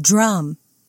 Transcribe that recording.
drum.